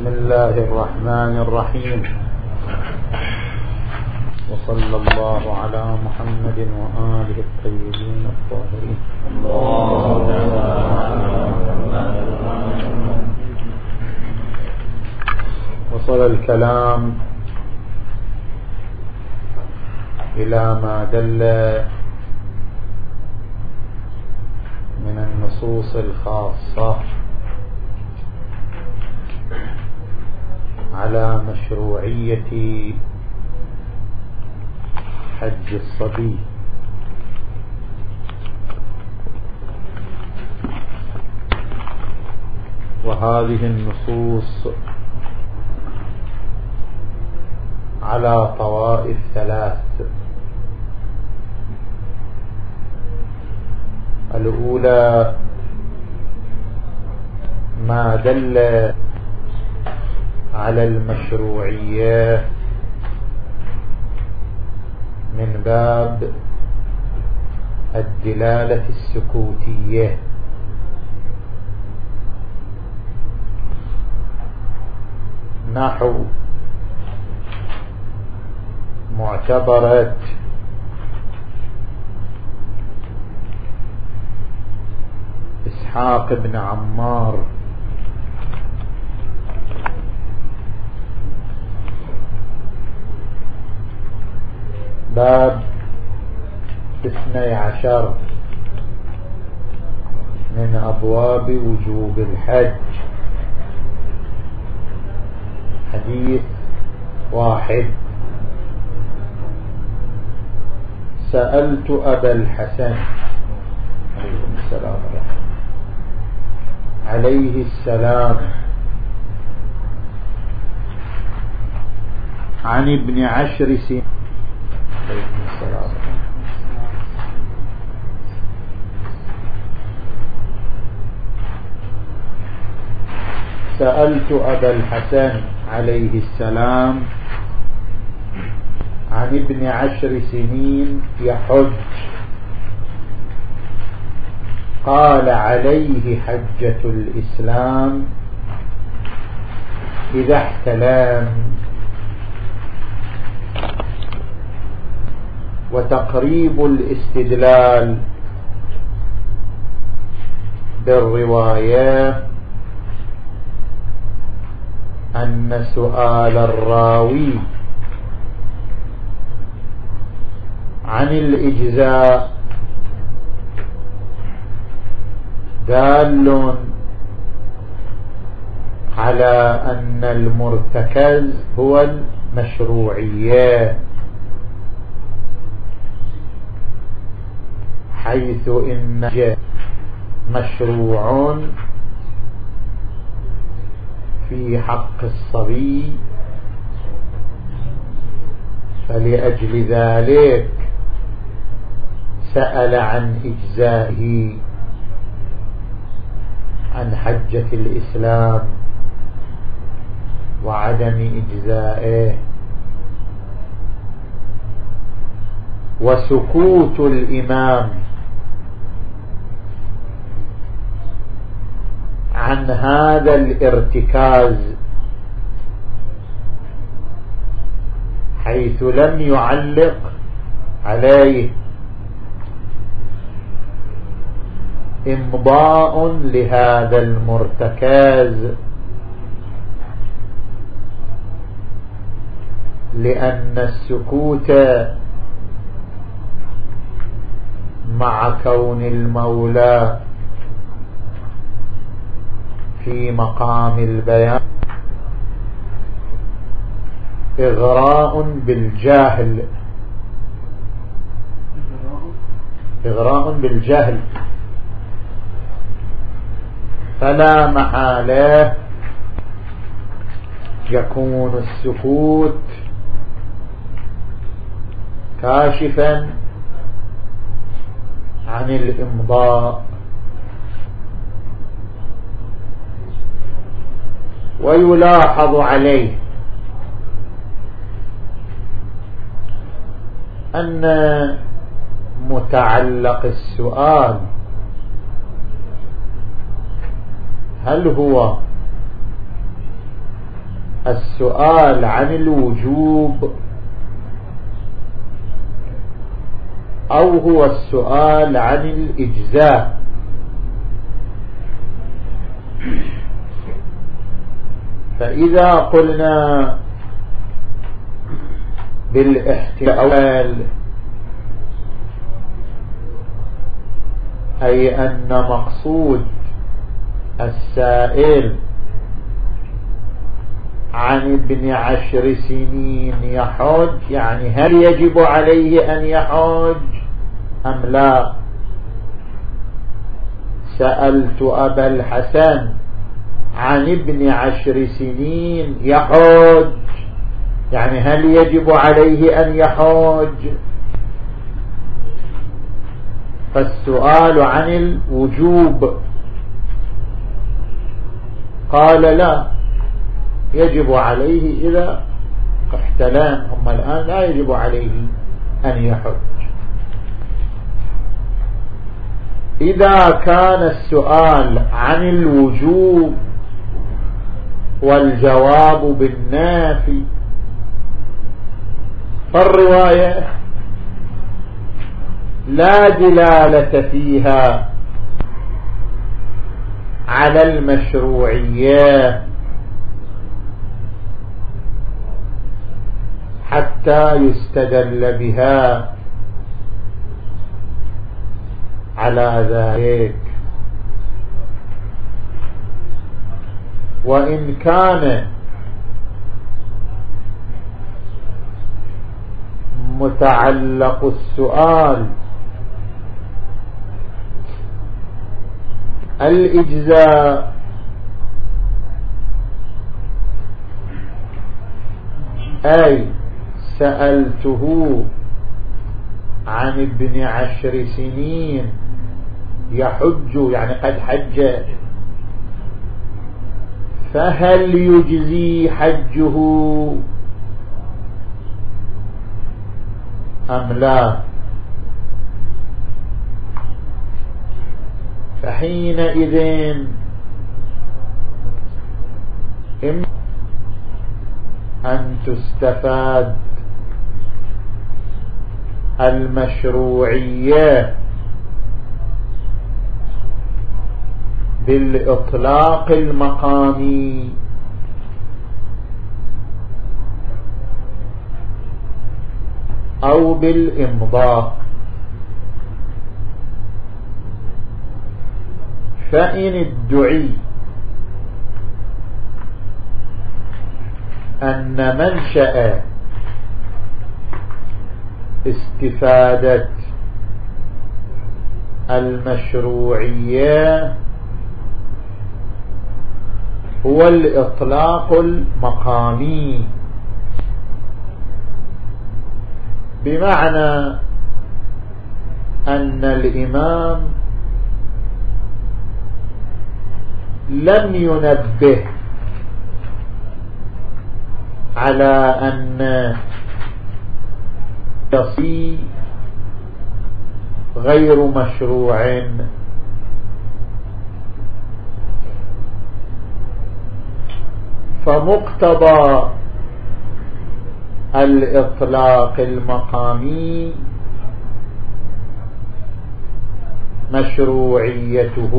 بسم الله الرحمن الرحيم. وصلى الله على محمد وآله الطيبين الطاهرين. وصل الكلام إلى ما دل من النصوص الخاصة. على مشروعية حج الصبي. وهذه النصوص على طوائف ثلاث. الأولى ما دل على المشروعية من باب الدلالة السكوتية. نحو معتبرة إسحاق بن عمار. باب اثني عشر من أبواب وجوب الحج. حديث واحد. سألت أبا الحسن عليه السلام. عليه السلام. عن ابن عشر سنين. سألت أبا الحسن عليه السلام عن ابن عشر سنين يحج. قال عليه حجة الإسلام إذا احتلام. وتقريب الاستدلال بالرواية أن سؤال الراوي عن الإجزاء دال على أن المرتكز هو المشروعية حيث إن مشروع في حق الصبي. فلأجل ذلك سأل عن إجزائه عن حجة الإسلام وعدم إجزائه. وسكوت الإمام عن هذا الارتكاز حيث لم يعلق عليه إمضاء لهذا المرتكز لأن السكوت مع كون المولى في مقام البيان. إغراء بالجاهل. إغراء بالجهل فلا محالة. يكون السكوت كاشفا عن الإمضاء. ويلاحظ عليه. أن متعلق السؤال هل هو السؤال عن الوجوب أو هو السؤال عن الإجزاء؟ فإذا قلنا بالإحتمال أي أن مقصود السائل عن ابن عشر سنين يحج يعني هل يجب عليه أن يحج أم لا؟ سألت أبا الحسن. عن ابن عشر سنين يحج. يعني هل يجب عليه أن يحج؟ فالسؤال عن الوجوب. قال لا يجب عليه إذا احتلام. هم الآن لا يجب عليه أن يحج. إذا كان السؤال عن الوجوب والجواب بالنافي. فالرواية لا دلالة فيها على المشروعية حتى يستدل بها على ذلك. وإن كان متعلق السؤال الإجزاء أي سألته عن ابن عشر سنين يحج يعني قد حج فهل يجزي حجه أم لا؟ فحينئذ إما أن تستفاد المشروعية بالإطلاق المقامي. أو بالإمضاء. فإن ادعي أن منشأ استفادة المشروعية هو الإطلاق المقامي. بمعنى أن الإمام لم ينبه على أن يصي غير مشروع. فمقتضى الإطلاق المقامي مشروعيته.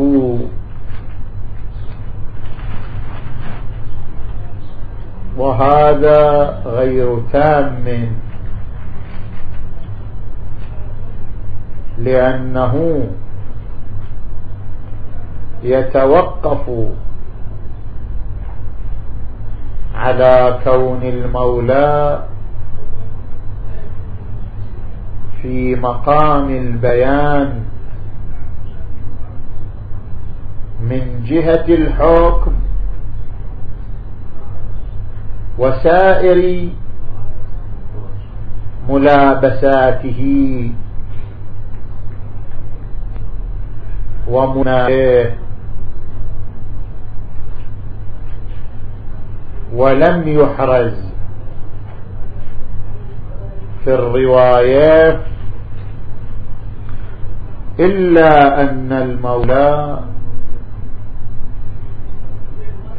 وهذا غير تام لأنه يتوقف على كون المولى في مقام البيان من جهة الحكم وسائر ملابساته ومناه ولم يحرز في الرواية إلا أن المولى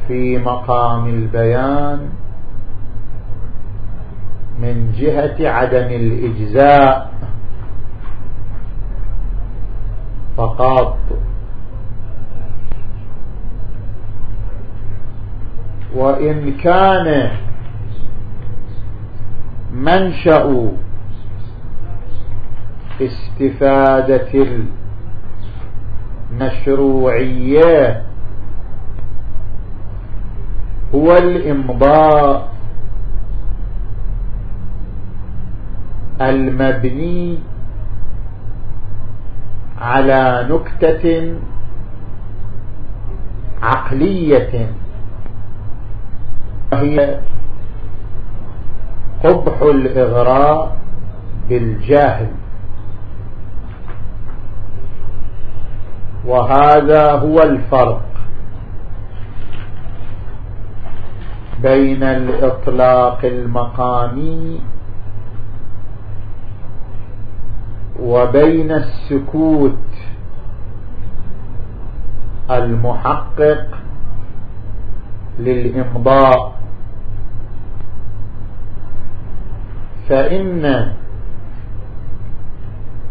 في مقام البيان من جهة عدم الإجزاء فقط. وإن كان منشأ استفادة المشروعية هو الإمضاء المبني على نكتة عقلية وهي قبح الإغراء بالجاهل. وهذا هو الفرق بين الإطلاق المقامي وبين السكوت المحقق للإمضاء. فإن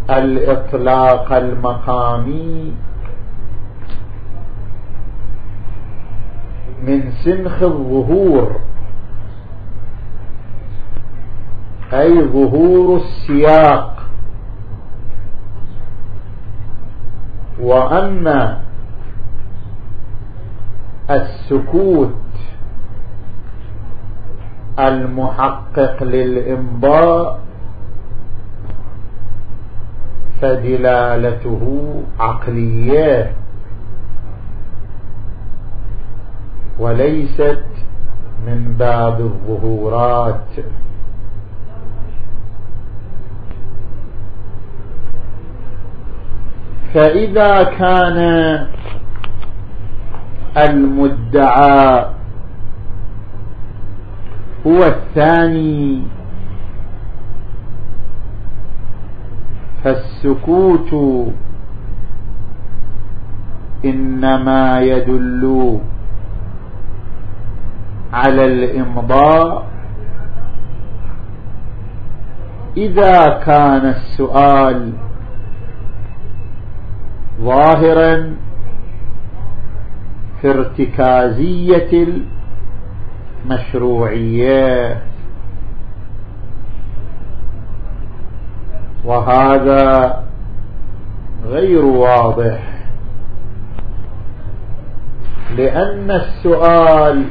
الإطلاق المقامي من سنخ الظهور أي ظهور السياق. وأما السكوت المحقق للإمضاء فدلالته عقلية. وليست من باب الظهورات. فإذا كان المدعى هو الثاني. فالسكوت إنما يدل على الإمضاء. إذا كان السؤال ظاهرا في ارتكازية المشروعية وهذا غير واضح. لأن السؤال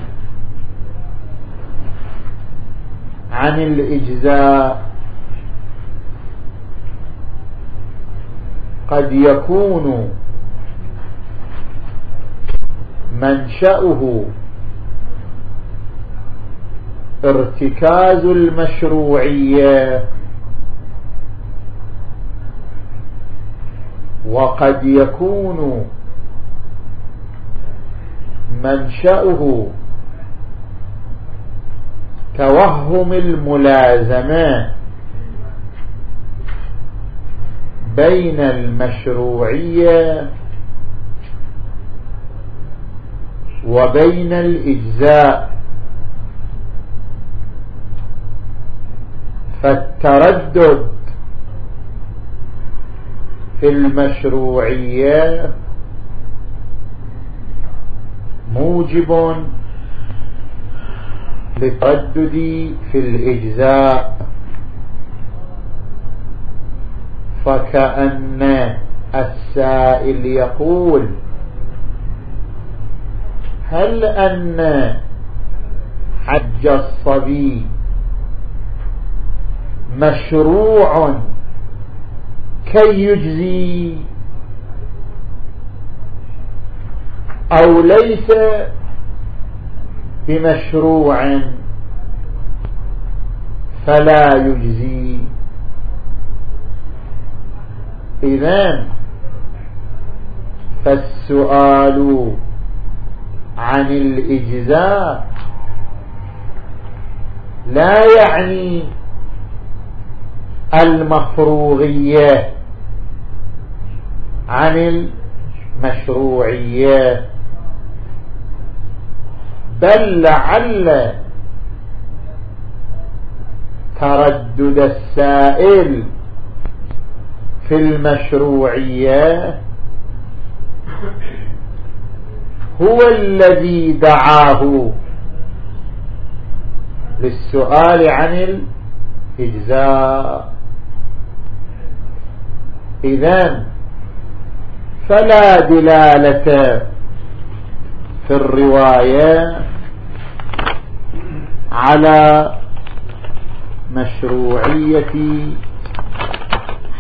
عن الإجزاء قد يكون منشأه ارتكاز المشروعية. وقد يكون منشأه توهم الملازمة بين المشروعية وبين الإجزاء. فالتردد في المشروعية موجب للتردد في الإجزاء فكأن السائل يقول هل أن حج الصبي مشروع كي يجزي أو ليس بمشروع فلا يجزي. إذن فالسؤال عن الإجزاء لا يعني المفروغية عن المشروعية. بل لعل تردد السائل في المشروعية هو الذي دعاه للسؤال عن الإجزاء. إذن فلا دلالة في الرواية على مشروعية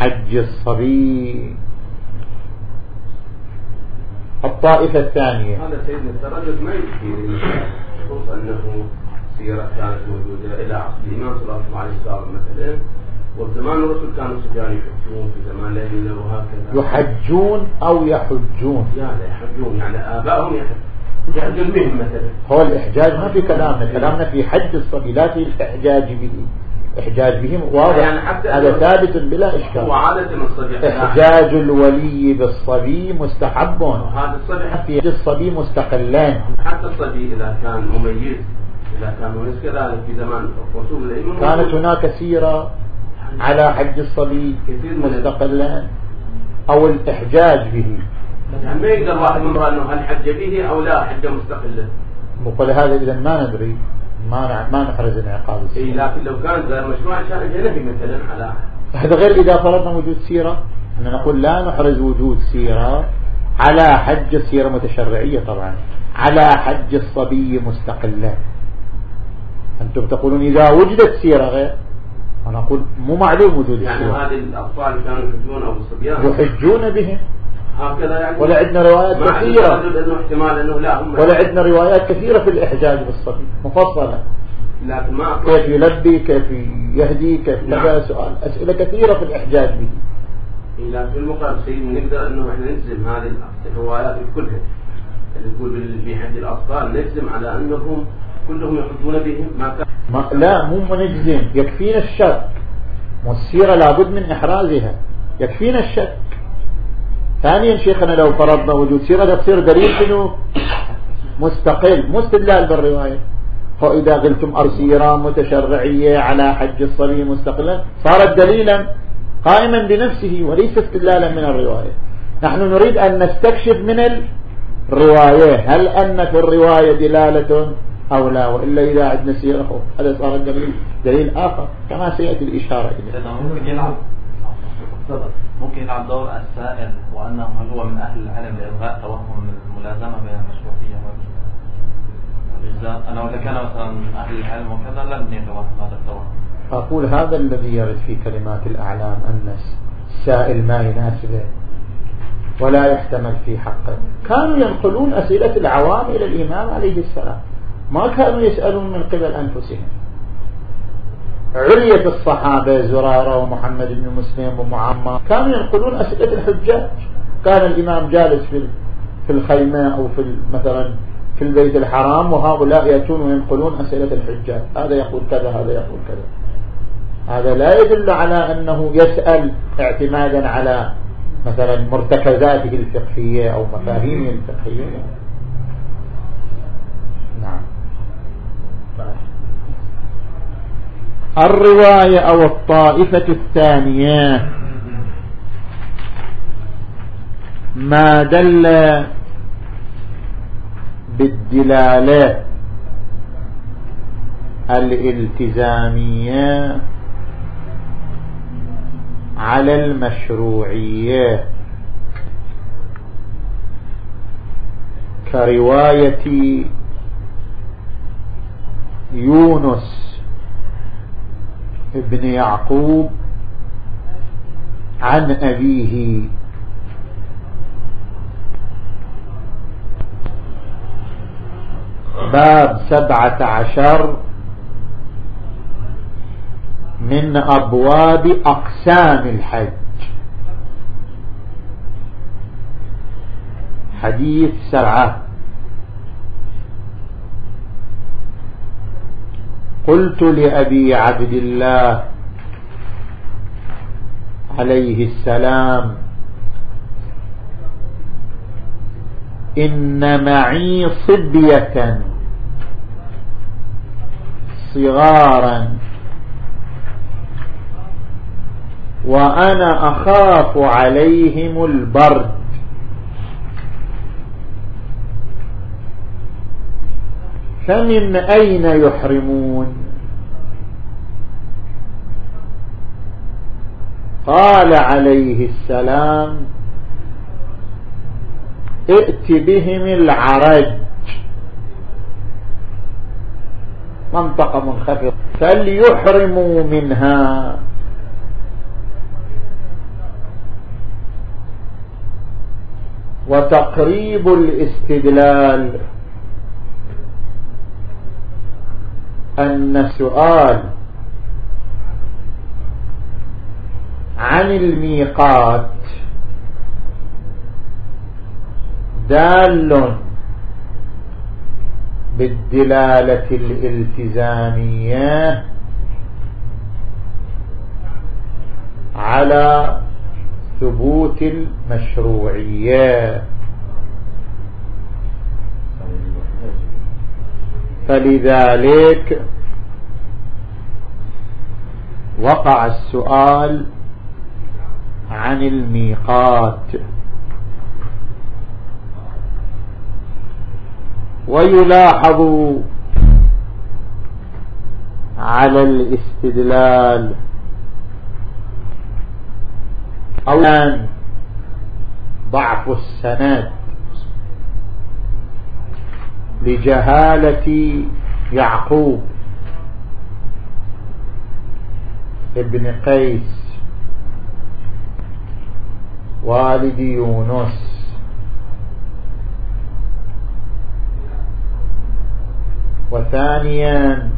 حج الصبي. الطائفة الثانية. هذا سيدنا التردد ما يكفي خصوص أنه سيرة كانت موجودة إلى عصر الإمام صلى الله عليه وسلم مثلا وزمان الرسل كانوا الصبيان يحجون في زمان ليلة وهكذا. يحجون أو يحجون؟ لا لا يحجون. يعني آبائهم يحجون بهم مثلا. هو الإحجاج ما في كلامنا كلامنا في حج الصبي لا في الإحجاج به. إحجاج بهم واضح. يعني حتى هذا ثابت بلا إشكال. وعادة الصبي. إحجاج الولي بالصبي مستحب هذا الصبي في الصبي مستقلان. حتى الصبي إذا كان مميز إذا كان مميز كذلك في زمان رسول العلم كانت هناك سيرة على حج الصبي مستقلان أو الإحجاج به. ما يقدر واحد من أنه هل حج به أو لا حج مستقلة وقال هذا إذا ما ندري. ما ما نحرز انعقاد السيرة إيه لكن لو كان غير مشروع كان جنبي مثلا على هذا غير إذا فرضنا وجود سيرة. أن نقول لا نحرز وجود سيرة على حج السيرة متشرعية طبعا. على حج الصبي مستقلا. أنتم تقولون إذا وجدت سيرة غير أنا أقول مو معلوم وجود يعني هذه الأطفال كانوا يحجون أو الصبيان يحجون بهم. هكذا يعني. ولا عندنا روايات كثيرة. إنه احتمال إنه لا هم ولا عندنا روايات كثيرة في الإحجاج بالصبي مفصلة. لكن ما كيف يلبي كيف يهدي كيف نعم. كذا سؤال. أسئلة كثيرة في الإحجاج به. إيه، لكن في المقابل سيد نقدر إنه إحنا نجزم هذه الروايات كلها اللي تقول في حج الأطفال نجزم على أنهم كلهم يحجون بهم ما كان. ما لا مو نجزم يكفينا الشك والسيرة لابد من إحرازها. يكفينا الشك ثانيا شيخنا لو فرضنا وجود سيرة تصير دليل شنو؟ مستقل. مستدلال بالرواية. فإذا قلتم أرسيرة متشرعية على حج الصبي مستقلا صارت دليلا قائما بنفسه وليس استدلالا من الرواية. نحن نريد أن نستكشف من الرواية. هل أن في الرواية دلالة أو لا وإلا إذا عندنا سيرة هذا صار دليل دليل آخر. كما سيأتي الإشارة إليه. ممكن يلعب. ممكن يلعب دور السائل وأنه هو من أهل العلم لإلغاء توهم الملازمة بين المشروعية والإجزاء. أنا وإذا كان مثلا أهل العلم وكذا لن يتوهم هذا التوهم. أقول هذا الذي يرد في كلمات الأعلام أن السائل ما يناسبه ولا يحتمل في حقه. كانوا ينقلون أسئلة العوام إلى الإمام عليه السلام. ما كانوا يسألون من قبل أنفسهم. علية الصحابة زرارة ومحمد بن مسلم ومعمر كانوا ينقلون أسئلة الحجاج. كان الإمام جالس في في الخيمة أو في مثلا في البيت الحرام وهؤلاء يأتون وينقلون أسئلة الحجاج. هذا يقول كذا هذا يقول كذا. هذا لا يدل على أنه يسأل اعتمادا على مثلا مرتكزاته الفقهية أو مفاهيمه الفقهية نعم الرواية أو الطائفة الثانية. ما دل بالدلالة الالتزامية على المشروعية. كرواية يونس ابن يعقوب عن أبيه. باب سبعة عشر. من أبواب أقسام الحج. حديث سبعة. قلت لأبي عبد الله عليه السلام إن معي صبية صغارا وأنا أخاف عليهم البرد. فمن أين يحرمون؟ قال عليه السلام ائت بهم العرج. منطقة منخفضة. فليحرموا منها. وتقريب الاستدلال أن سؤال عن الميقات. دال بالدلالة الالتزامية على ثبوت المشروعية. فلذلك وقع السؤال عن الميقات. ويلاحظ على الاستدلال أولا ضعف السند لجهالة يعقوب ابن قيس. والد يونس. وثانيا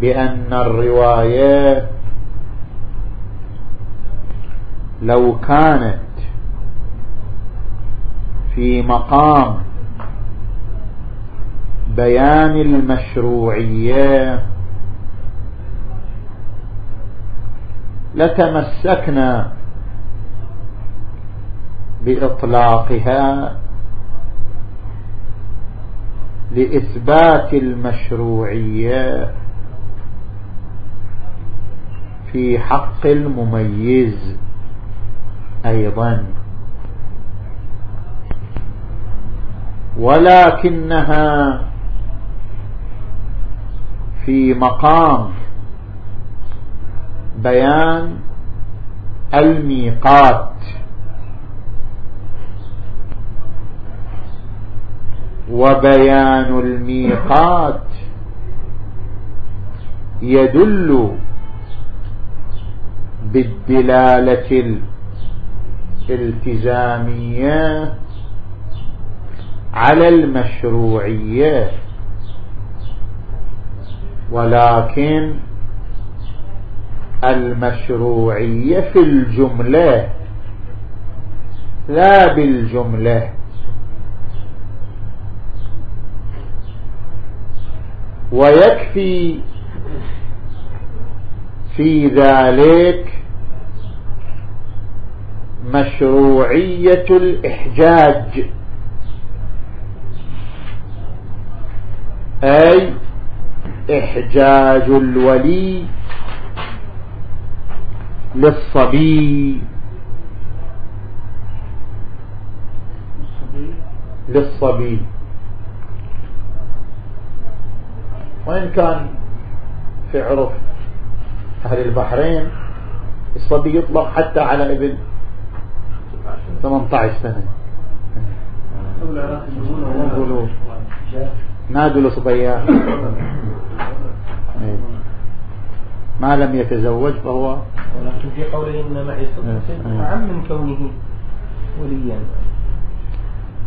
بأن الروايات لو كانت في مقام بيان المشروعية لتمسكنا بإطلاقها لإثبات المشروعية في حق المميز أيضا. ولكنها في مقام بيان الميقات. وبيان الميقات يدل بالدلالة الالتزامية على المشروعية. ولكن المشروعية في الجملة. لا بالجملة. ويكفي في ذلك مشروعية الإحجاج. أي إحجاج الولي للصبي. للصبي. وإن كان في عرف أهل البحرين الصبي يطلق حتى على ابن 18 سنة. نادوا له صبيان. ما لم يتزوج فهو ولكن في قوله إن معي من كونه وليا.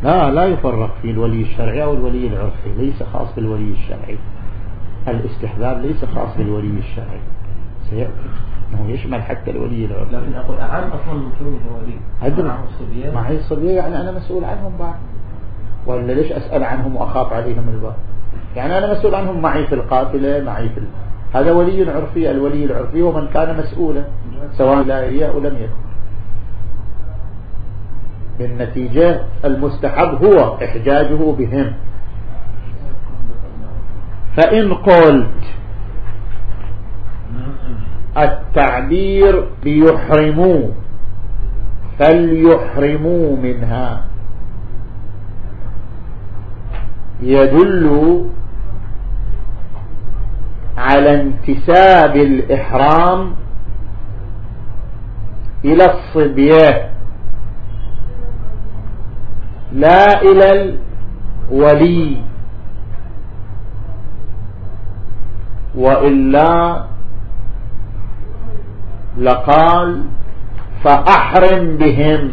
لا لا يفرق في الولي الشرعي أو الولي العرفي ليس خاص بالولي الشرعي. الاستحباب ليس خاص بالولي الشرعي. سيأتي إنه يشمل حتى الولي العرفي. لكن أقول أعم أصلا من كونه ولي. أدري. معي الصبية يعني أنا مسؤول عنهم بعد. ولا ليش أسأل عنهم وأخاف عليهم الباب يعني أنا مسؤول عنهم معي في القاتلة معي في ال... هذا ولي عرفي الولي العرفي ومن كان مسؤولا سواء لا أو لم يكن. بالنتيجة المستحب هو إحجاجه بهم. فإن قلت التعبير بيحرموا فليحرموا منها. يدل على انتساب الإحرام إلى الصبية. لا إلى الولي. وإلا لقال فأحرم بهم.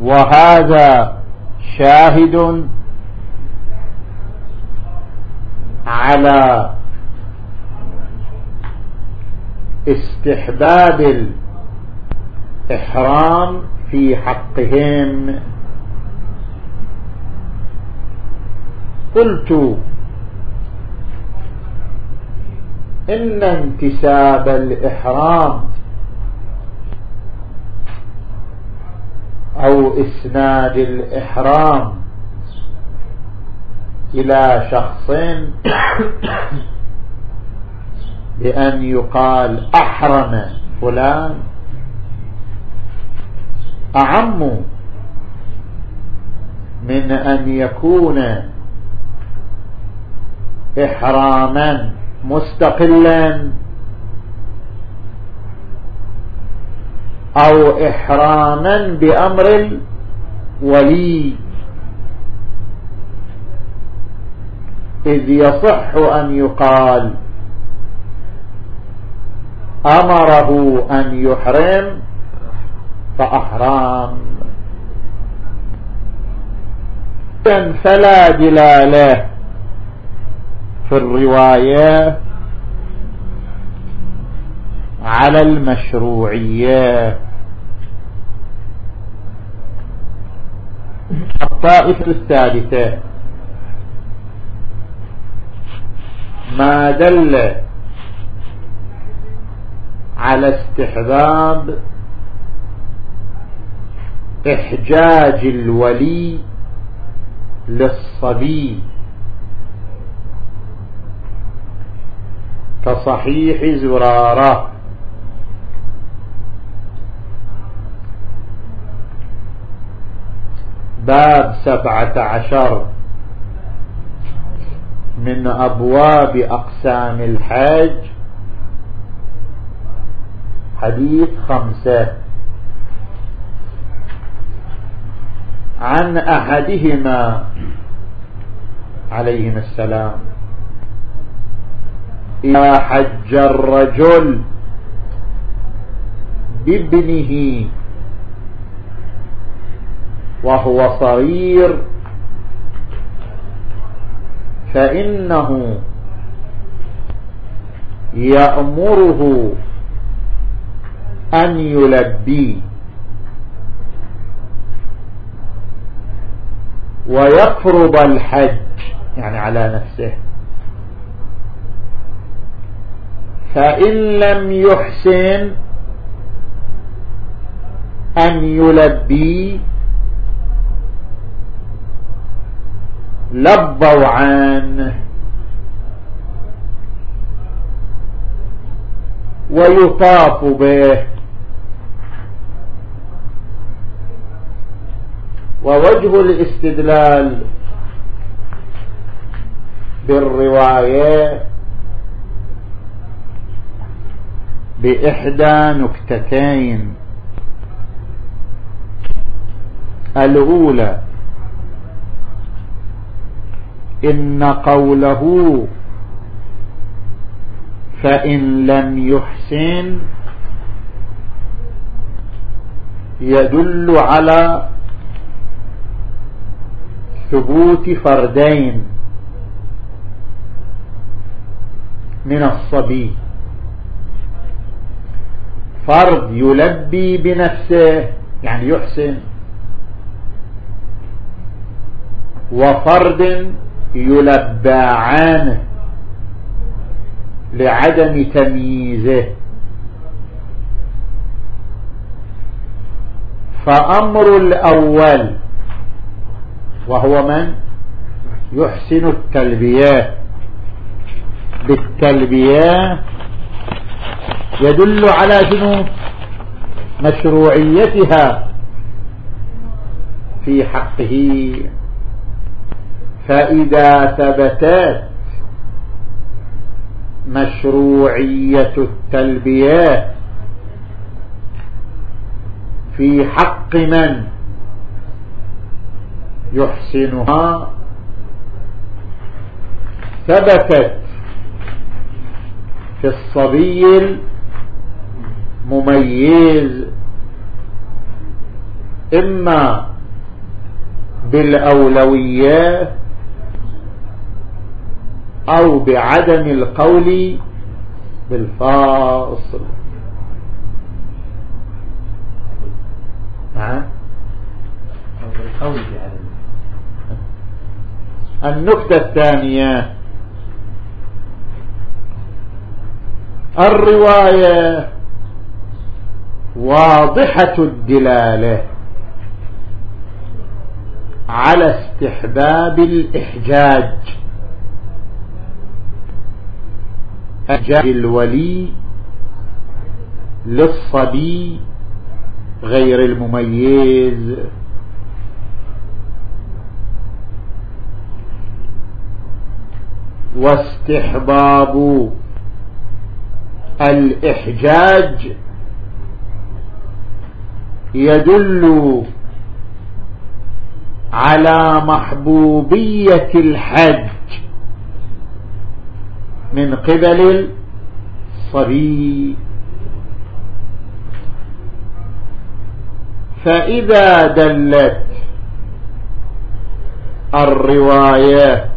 وهذا شاهد على استحباب الإحرام في حقهم. قلت إن انتساب الإحرام أو إسناد الإحرام إلى شخص بأن يقال أحرم فلان أعم من أن يكون إحراما مستقلا أو إحراما بأمر الولي. إذ يصح أن يقال أمره أن يحرم فأحرام. فلا دلاله في الرواية على المشروعية. الطائفة الثالثة ما دل على استحباب إحجاج الولي للصبي. كصحيح زرارة. باب سبعة عشر. من أبواب أقسام الحج حديث خمسة. عن أحدهما عليهما السلام. إذا حج الرجل بابنه وهو صغير فإنه يأمره أن يلبي ويفرض الحج يعني على نفسه. فإن لم يحسن أن يلبي لبوا عنه ويطاف به. ووجه الاستدلال بالرواية بإحدى نكتتين. الأولى إن قوله فإن لم يحسن يدل على ثبوت فردين من الصبي. فرد يلبي بنفسه يعني يحسن. وفرد يلبى عنه لعدم تمييزه. فأمر الأول وهو من؟ يحسن التلبية. بالتلبية يدل على شنو؟ مشروعيتها في حقه. فإذا ثبتت مشروعية التلبية في حق من يحسنها ثبتت في الصبي المميز إما بالأولوية أو بعدم القول بالفاصل. نعم النكتة الثانية. الرواية واضحة الدلالة على استحباب الإحجاج. إحجاج الولي للصبي غير المميز. واستحباب الإحجاج يدل على محبوبية الحج. من قبل الصبي. فإذا دلت الرواية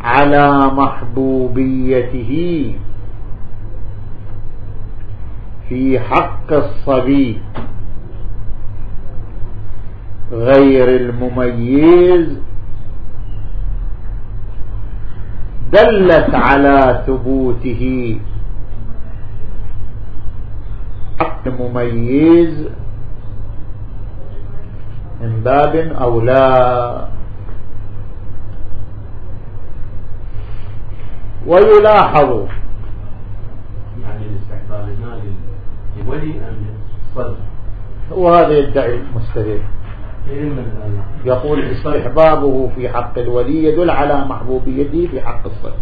على محبوبيته في حق الصبي غير المميز دلت على ثبوته. حق مميز من باب أولى ويلاحظ يعني الاستحضار المال لولي أم صدر وهذا يدعي المستدل يقول استحبابه في حق الولي يدل على محبوبيته في حق الصدر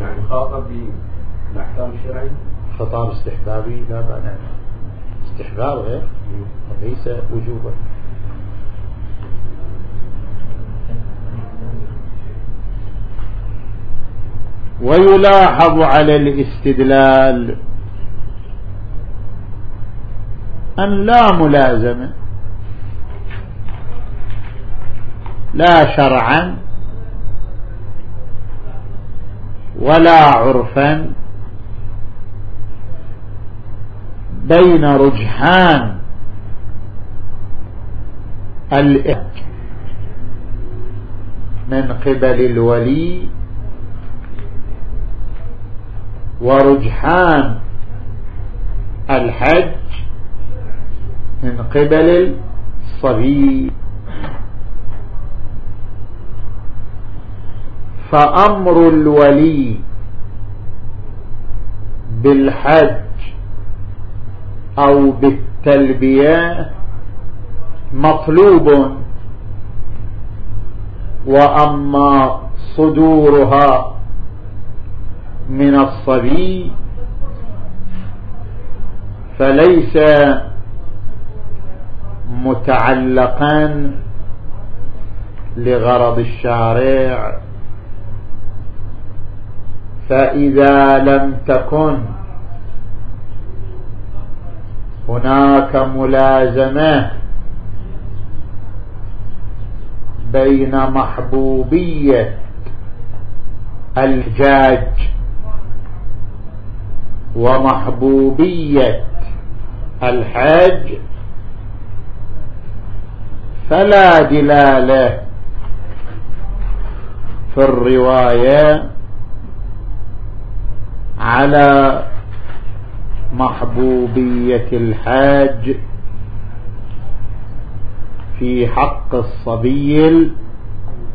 يعني خاطب بالأحكام الشرعية خطاب استحبابي؟ لا مانع استحباب غير؟ وليس وجوبا. ويلاحظ على الاستدلال أن لا ملازمة. لا شرعا ولا عرفا بين رجحان الإحج من قبل الولي ورجحان الحج من قبل الصبي. فأمر الولي بالحج أو بالتلبية مطلوب. وأما صدورها من الصبي فليس متعلقا لغرض الشارع فإذا لم تكن هناك ملازمة بين محبوبية الحجاج ومحبوبية الحج فلا دلالة في الرواية على محبوبية الحاج في حق الصبي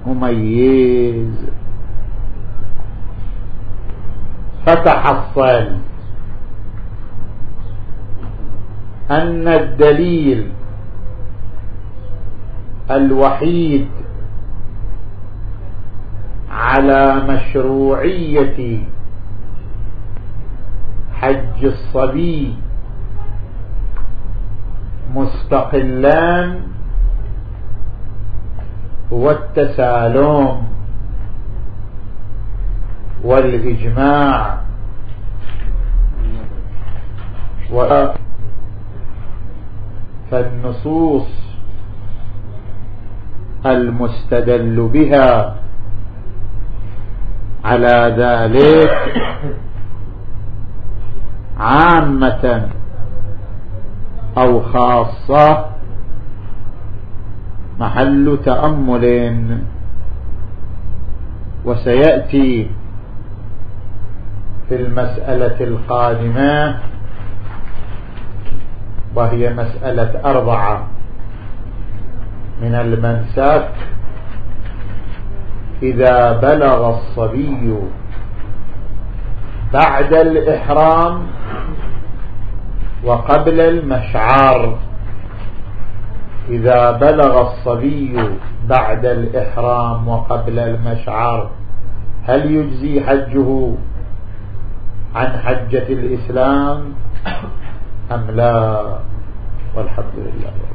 المميز. فتحصل أن الدليل الوحيد على مشروعية حج الصبي. مستقلان هو التسالم والإجماع فالنصوص المستدل بها على ذلك عامة أو خاصة محل تأمل وسيأتي في المسألة القادمة وهي مسألة أربعة من المنسك إذا بلغ الصبي بعد الإحرام وقبل المشعار إذا بلغ الصبي بعد الإحرام وقبل المشعر هل يجزي حجه عن حجة الإسلام؟ أم لا؟ والحمد لله